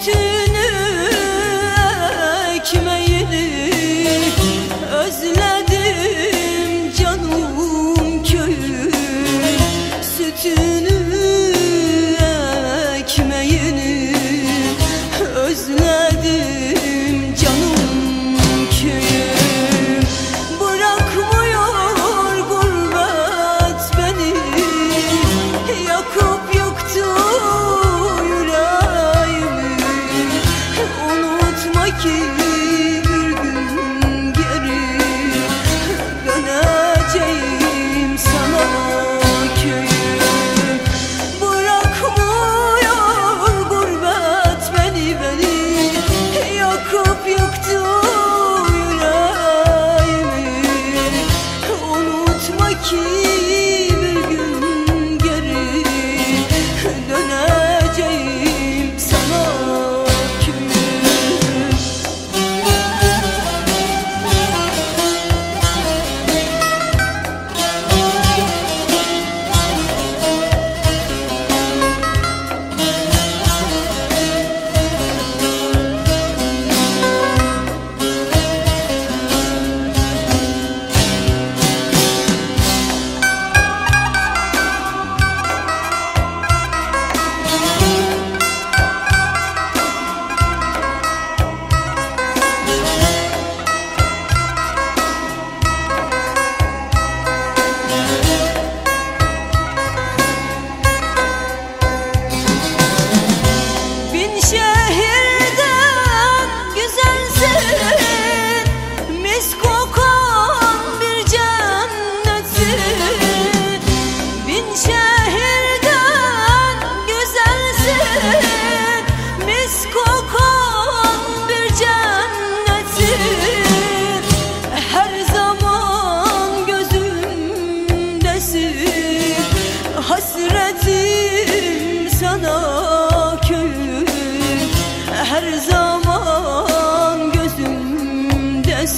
to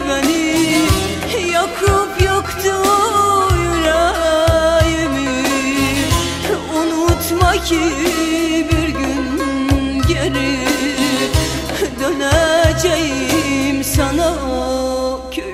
beni Yakıp yoktu yüreğimi Unutma ki bir gün geri döneceğim.